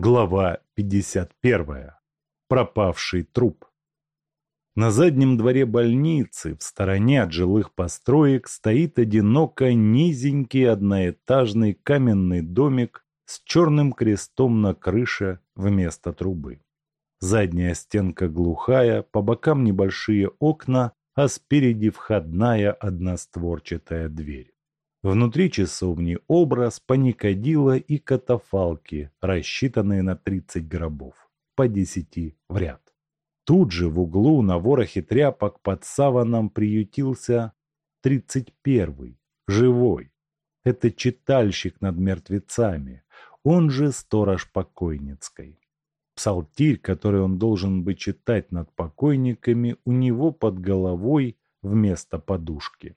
Глава 51. Пропавший труп. На заднем дворе больницы, в стороне от жилых построек, стоит одиноко низенький одноэтажный каменный домик с черным крестом на крыше вместо трубы. Задняя стенка глухая, по бокам небольшие окна, а спереди входная одностворчатая дверь. Внутри часовни образ, паникодила и катафалки, рассчитанные на 30 гробов, по 10 в ряд. Тут же в углу на ворохе тряпок под саваном приютился 31-й, живой. Это читальщик над мертвецами, он же сторож покойницкой. Псалтирь, который он должен бы читать над покойниками, у него под головой вместо подушки.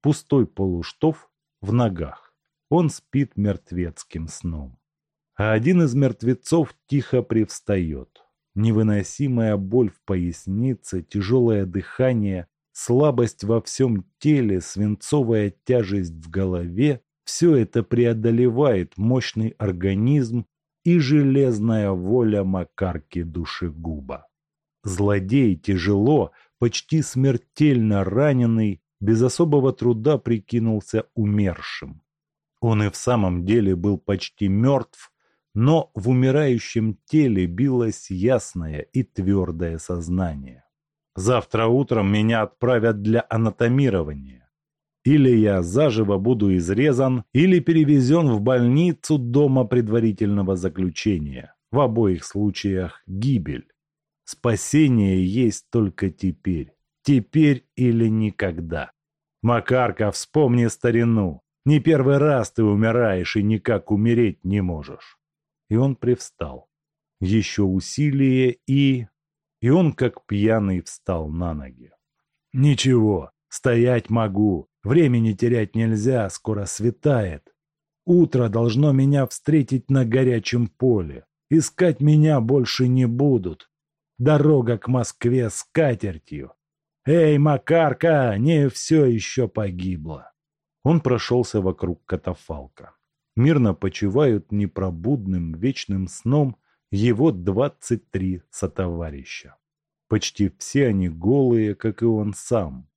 Пустой полуштов в ногах. Он спит мертвецким сном. А один из мертвецов тихо привстает. Невыносимая боль в пояснице, тяжелое дыхание, слабость во всем теле, свинцовая тяжесть в голове – все это преодолевает мощный организм и железная воля Макарки душегуба. Злодей тяжело, почти смертельно раненый, без особого труда прикинулся умершим. Он и в самом деле был почти мертв, но в умирающем теле билось ясное и твердое сознание. Завтра утром меня отправят для анатомирования. Или я заживо буду изрезан, или перевезен в больницу дома предварительного заключения. В обоих случаях гибель. Спасение есть только теперь. Теперь или никогда. Макарка, вспомни старину. Не первый раз ты умираешь и никак умереть не можешь. И он привстал. Еще усилие и... И он, как пьяный, встал на ноги. Ничего, стоять могу. Времени терять нельзя, скоро светает. Утро должно меня встретить на горячем поле. Искать меня больше не будут. Дорога к Москве с катертью. «Эй, Макарка, не все еще погибло!» Он прошелся вокруг катафалка. Мирно почивают непробудным вечным сном его двадцать три сотоварища. Почти все они голые, как и он сам.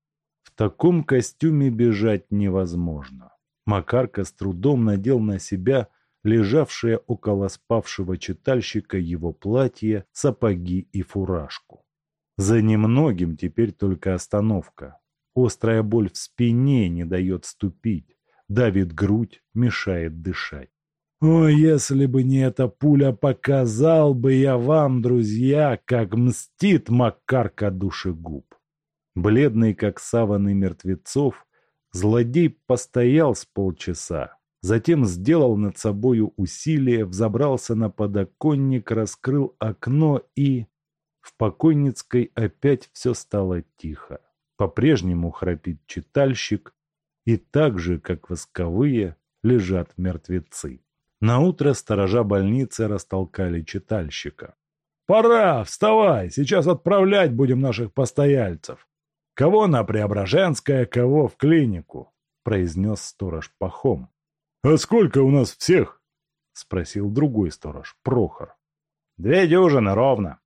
В таком костюме бежать невозможно. Макарка с трудом надел на себя лежавшее около спавшего читальщика его платье, сапоги и фуражку. За немногим теперь только остановка. Острая боль в спине не дает ступить, давит грудь, мешает дышать. О, если бы не эта пуля, показал бы я вам, друзья, как мстит Макарка душегуб. Бледный, как саваны мертвецов, злодей постоял с полчаса, затем сделал над собою усилие, взобрался на подоконник, раскрыл окно и... В покойницкой опять все стало тихо. По-прежнему храпит читальщик, и так же, как восковые, лежат мертвецы. Наутро сторожа больницы растолкали читальщика. «Пора, вставай, сейчас отправлять будем наших постояльцев. Кого на Преображенское, кого в клинику», — произнес сторож Пахом. «А сколько у нас всех?» — спросил другой сторож, Прохор. «Две дюжины ровно»,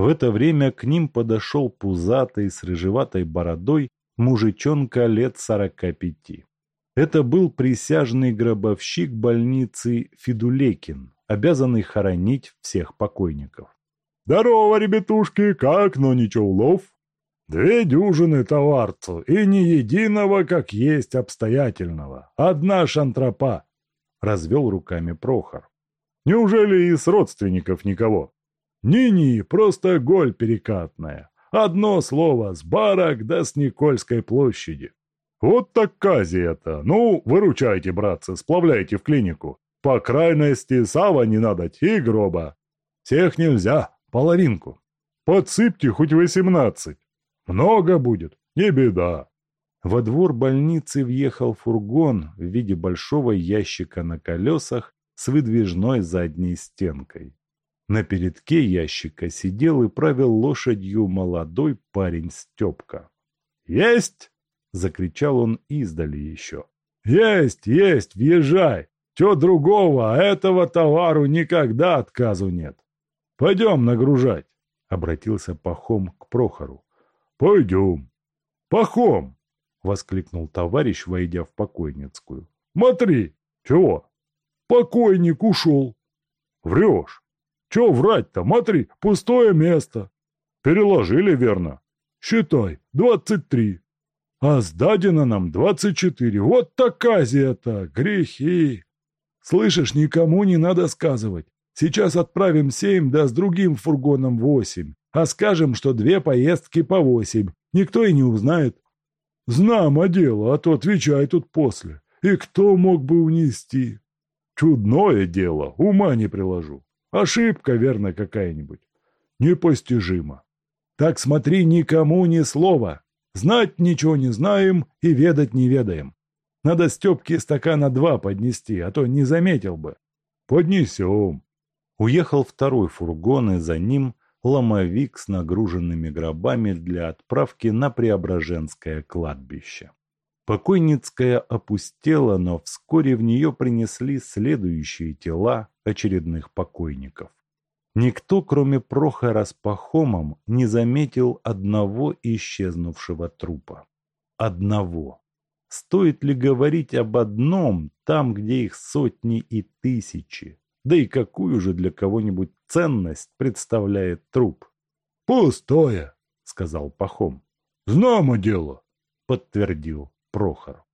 в это время к ним подошел пузатый с рыжеватой бородой мужичонка лет сорока пяти. Это был присяжный гробовщик больницы Фидулекин, обязанный хоронить всех покойников. «Здорово, ребятушки, как, но ничего улов?» «Две дюжины товарцу, и ни единого, как есть, обстоятельного. Одна шантропа», — развел руками Прохор. «Неужели из родственников никого?» Ни-ни, просто голь перекатная. Одно слово, с барок до с Никольской площади. Вот так кази это. Ну, выручайте, братцы, сплавляйте в клинику. По крайности, сава не надо и гроба. Всех нельзя, половинку. Подсыпьте хоть восемнадцать. Много будет, не беда. Во двор больницы въехал фургон в виде большого ящика на колесах с выдвижной задней стенкой. На передке ящика сидел и правил лошадью молодой парень Степка. «Есть!» — закричал он издали еще. «Есть, есть, въезжай! Чего другого, этого товару никогда отказу нет. Пойдем нагружать, — обратился Пахом к Прохору. Пойдем. Пахом, — воскликнул товарищ, войдя в покойницкую. Смотри, чего? Покойник ушел. Врешь. Че врать-то? Смотри, пустое место. Переложили, верно? Считай, двадцать три. А сдадено нам двадцать четыре. Вот таказия-то, грехи. Слышишь, никому не надо сказывать. Сейчас отправим семь, да с другим фургоном восемь. А скажем, что две поездки по восемь. Никто и не узнает. Знамо дело, а то отвечай тут после. И кто мог бы унести? Чудное дело, ума не приложу. Ошибка, верно, какая-нибудь. Непостижимо. Так смотри, никому ни слова. Знать ничего не знаем и ведать не ведаем. Надо Степке стакана два поднести, а то не заметил бы. Поднесем. Уехал второй фургон, и за ним ломовик с нагруженными гробами для отправки на Преображенское кладбище. Покойницкая опустела, но вскоре в нее принесли следующие тела очередных покойников. Никто, кроме Прохора с Пахомом, не заметил одного исчезнувшего трупа. Одного. Стоит ли говорить об одном, там, где их сотни и тысячи? Да и какую же для кого-нибудь ценность представляет труп? «Пустое», — сказал Пахом. «Знамо дело», — подтвердил Прохор.